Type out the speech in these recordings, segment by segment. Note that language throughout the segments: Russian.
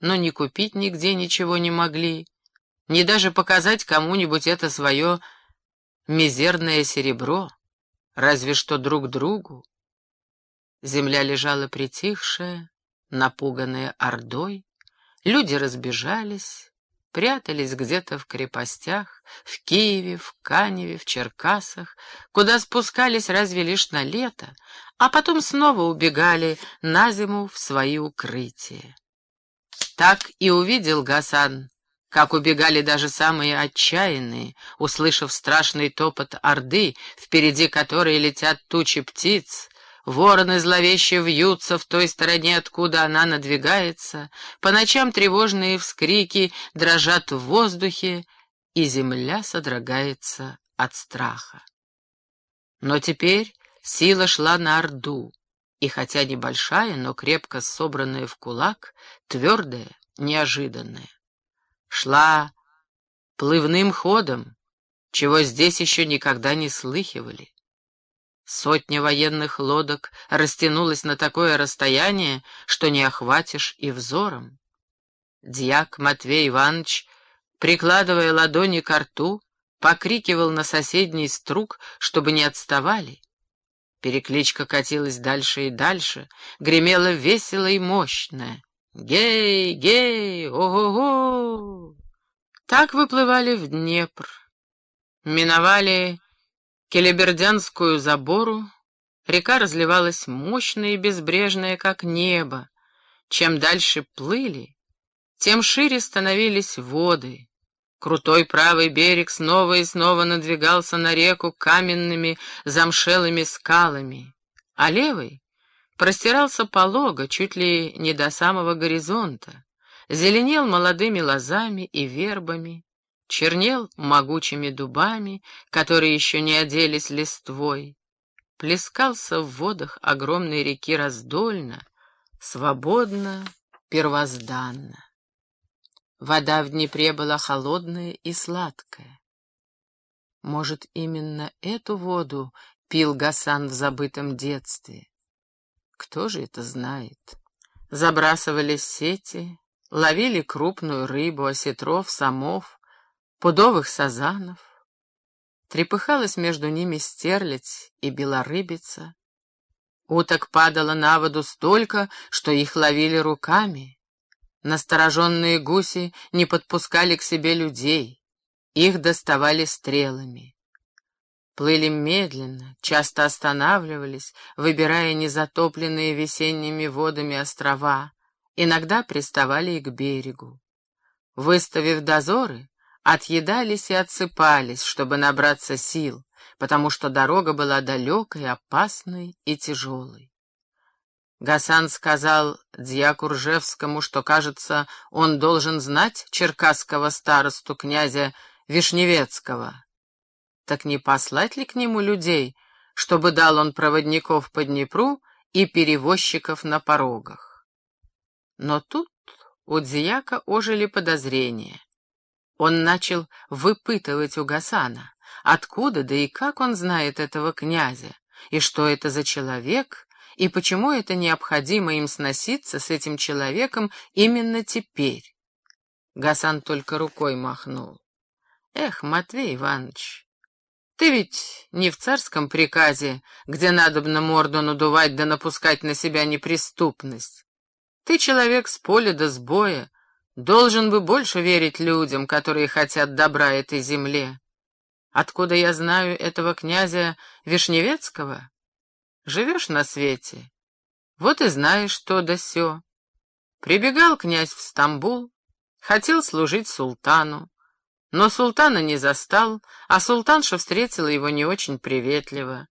но ни купить нигде ничего не могли, ни даже показать кому-нибудь это свое мизерное серебро, разве что друг другу. Земля лежала притихшая, напуганная ордой, люди разбежались, прятались где-то в крепостях, в Киеве, в Каневе, в Черкасах, куда спускались разве лишь на лето, а потом снова убегали на зиму в свои укрытия. Так и увидел Гасан как убегали даже самые отчаянные, услышав страшный топот орды, впереди которой летят тучи птиц, вороны зловеще вьются в той стороне, откуда она надвигается, по ночам тревожные вскрики дрожат в воздухе, и земля содрогается от страха. Но теперь сила шла на Орду, и хотя небольшая, но крепко собранная в кулак, твердая, неожиданная шла плывным ходом, чего здесь еще никогда не слыхивали. Сотня военных лодок растянулась на такое расстояние, что не охватишь и взором. Дьяк Матвей Иванович, прикладывая ладони к рту, покрикивал на соседний струк, чтобы не отставали. Перекличка катилась дальше и дальше, гремела весело и мощно. Гей, гей, ого-го! Так выплывали в Днепр, миновали Келебердянскую забору, река разливалась мощная и безбрежная, как небо. Чем дальше плыли, тем шире становились воды. Крутой правый берег снова и снова надвигался на реку каменными замшелыми скалами, а левый простирался полого, чуть ли не до самого горизонта, зеленел молодыми лозами и вербами, чернел могучими дубами, которые еще не оделись листвой, плескался в водах огромной реки раздольно, свободно, первозданно. Вода в Днепре была холодная и сладкая. Может, именно эту воду пил Гасан в забытом детстве? Кто же это знает? Забрасывали сети, ловили крупную рыбу, осетров, самов, пудовых сазанов. Трепыхалась между ними стерлядь и белорыбица. Уток падало на воду столько, что их ловили руками. Настороженные гуси не подпускали к себе людей, их доставали стрелами. Плыли медленно, часто останавливались, выбирая незатопленные весенними водами острова, иногда приставали и к берегу. Выставив дозоры, отъедались и отсыпались, чтобы набраться сил, потому что дорога была далекой, опасной и тяжелой. Гасан сказал дьяку Ржевскому, что, кажется, он должен знать черкасского старосту князя Вишневецкого, так не послать ли к нему людей, чтобы дал он проводников по Днепру и перевозчиков на порогах? Но тут у Дзияка ожили подозрения. Он начал выпытывать у Гасана, откуда да и как он знает этого князя, и что это за человек, и почему это необходимо им сноситься с этим человеком именно теперь. Гасан только рукой махнул. Эх, Матвей Иванович, ты ведь не в царском приказе, где надобно морду надувать да напускать на себя неприступность. Ты человек с поля да с боя, должен бы больше верить людям, которые хотят добра этой земле. Откуда я знаю этого князя Вишневецкого? Живешь на свете, вот и знаешь то да сё. Прибегал князь в Стамбул, хотел служить султану. Но султана не застал, а султанша встретила его не очень приветливо.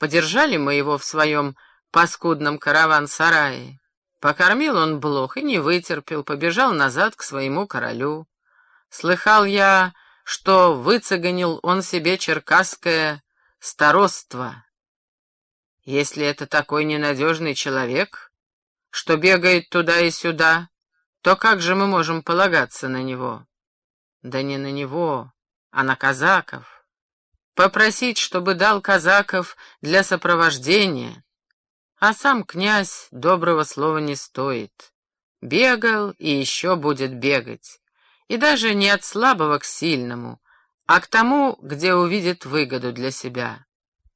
Подержали мы его в своем паскудном караван-сарае. Покормил он блох и не вытерпел, побежал назад к своему королю. Слыхал я, что выцеганил он себе черкасское староство. Если это такой ненадежный человек, что бегает туда и сюда, то как же мы можем полагаться на него? Да не на него, а на казаков. Попросить, чтобы дал казаков для сопровождения. А сам князь доброго слова не стоит. Бегал и еще будет бегать. И даже не от слабого к сильному, а к тому, где увидит выгоду для себя.